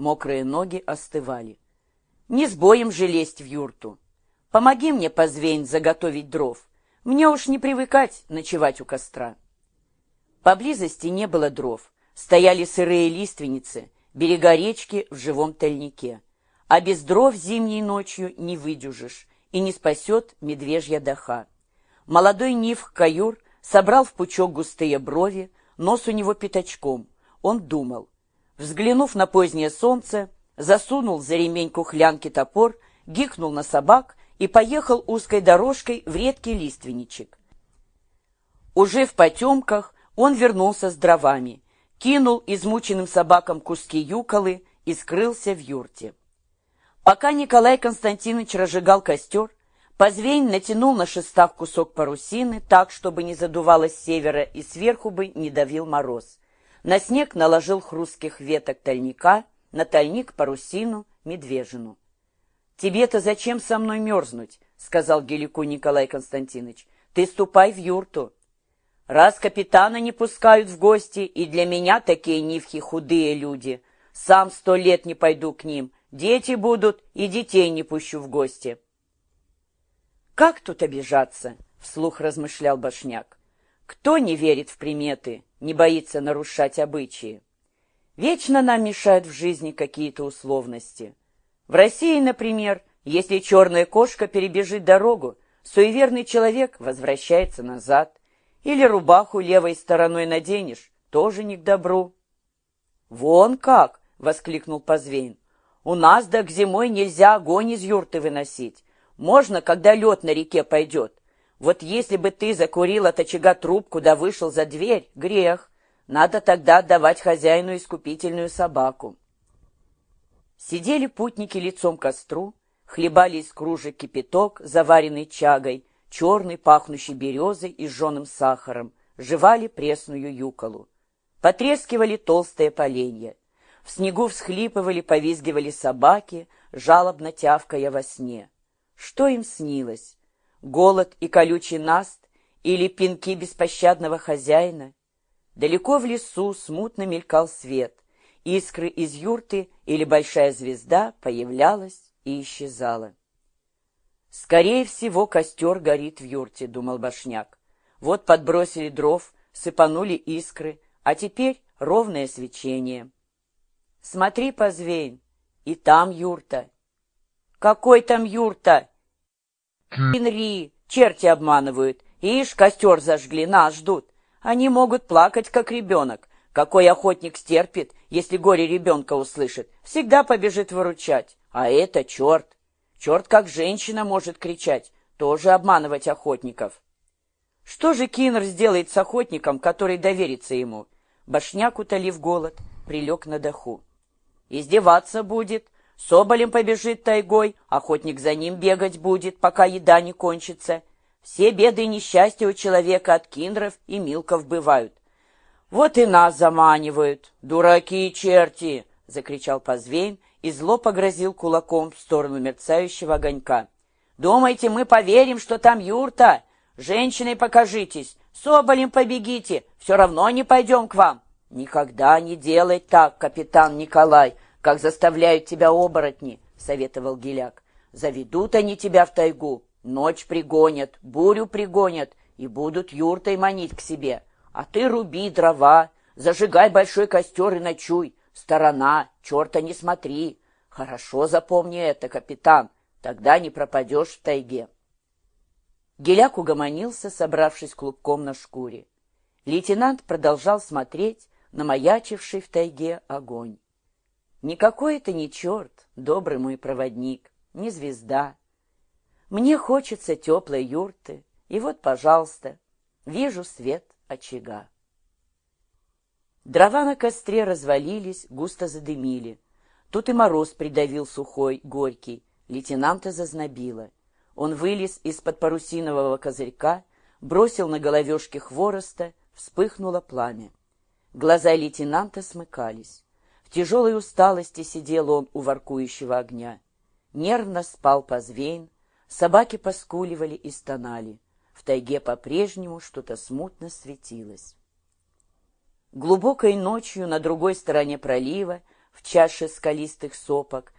Мокрые ноги остывали. Не с боем же лезть в юрту. Помоги мне, позвень, заготовить дров. Мне уж не привыкать ночевать у костра. Поблизости не было дров. Стояли сырые лиственницы, берега речки в живом тальнике. А без дров зимней ночью не выдюжишь, и не спасет медвежья доха. Молодой Нив Каюр собрал в пучок густые брови, нос у него пятачком. Он думал. Взглянув на позднее солнце, засунул за ремень кухлянки топор, гикнул на собак и поехал узкой дорожкой в редкий лиственничек. Уже в потемках он вернулся с дровами, кинул измученным собакам куски юколы и скрылся в юрте. Пока Николай Константинович разжигал костер, Позвень натянул на шестах кусок парусины так, чтобы не задувало с севера и сверху бы не давил мороз. На снег наложил хрустких веток тальника, на тальник парусину, медвежину. «Тебе-то зачем со мной мерзнуть?» — сказал Гелику Николай Константинович. «Ты ступай в юрту». «Раз капитана не пускают в гости, и для меня такие нивхи худые люди, сам сто лет не пойду к ним, дети будут, и детей не пущу в гости». «Как тут обижаться?» — вслух размышлял Башняк. «Кто не верит в приметы, не боится нарушать обычаи? Вечно нам мешают в жизни какие-то условности. В России, например, если черная кошка перебежит дорогу, суеверный человек возвращается назад. Или рубаху левой стороной наденешь, тоже не к добру. «Вон как!» — воскликнул Позвейн. «У нас до к зимой нельзя огонь из юрты выносить. Можно, когда лед на реке пойдет. Вот если бы ты закурил от очага трубку да вышел за дверь, грех. Надо тогда отдавать хозяину искупительную собаку. Сидели путники лицом к костру, хлебали из кружек кипяток, заваренный чагой, черный, пахнущий березой и жженым сахаром, жевали пресную юколу. Потрескивали толстые поленья. В снегу всхлипывали, повизгивали собаки, жалобно тявкая во сне. Что им снилось? Голод и колючий наст или пинки беспощадного хозяина? Далеко в лесу смутно мелькал свет. Искры из юрты или большая звезда появлялась и исчезала. «Скорее всего, костер горит в юрте», — думал Башняк. «Вот подбросили дров, сыпанули искры, а теперь ровное свечение». «Смотри, Позвейн, и там юрта». «Какой там юрта?» «Инри, черти обманывают. Ишь, костер зажгли, нас ждут. Они могут плакать, как ребенок. Какой охотник стерпит, если горе ребенка услышит? Всегда побежит выручать. А это черт. Черт, как женщина может кричать, тоже обманывать охотников. Что же Кинер сделает с охотником, который доверится ему? Башняк, утолив голод, прилег на даху. Издеваться будет, соболем побежит тайгой, охотник за ним бегать будет, пока еда не кончится. Все беды и несчастья у человека от киндров и милков бывают. Вот и нас заманивают, дураки и черти, — закричал Позвейн и зло погрозил кулаком в сторону мерцающего огонька. Думаете, мы поверим, что там юрта? Женщиной покажитесь, соболем побегите, все равно не пойдем к вам. Никогда не делай так, капитан Николай, как заставляют тебя оборотни, — советовал Гиляк. Заведут они тебя в тайгу, Ночь пригонят, бурю пригонят и будут юртой манить к себе. А ты руби дрова, зажигай большой костер и ночуй. Сторона, черта не смотри. Хорошо запомни это, капитан, тогда не пропадешь в тайге. Геляк угомонился, собравшись клубком на шкуре. Лейтенант продолжал смотреть на маячивший в тайге огонь. Никакой это не черт, добрый мой проводник, не звезда, мне хочется теплой юрты, и вот, пожалуйста, вижу свет очага. Дрова на костре развалились, густо задымили. Тут и мороз придавил сухой, горький. Лейтенанта зазнобило. Он вылез из-под парусинового козырька, бросил на головешки хвороста, вспыхнуло пламя. Глаза лейтенанта смыкались. В тяжелой усталости сидел он у воркующего огня. Нервно спал Позвейн, Собаки поскуливали и стонали. В тайге по-прежнему что-то смутно светилось. Глубокой ночью на другой стороне пролива, в чаше скалистых сопок,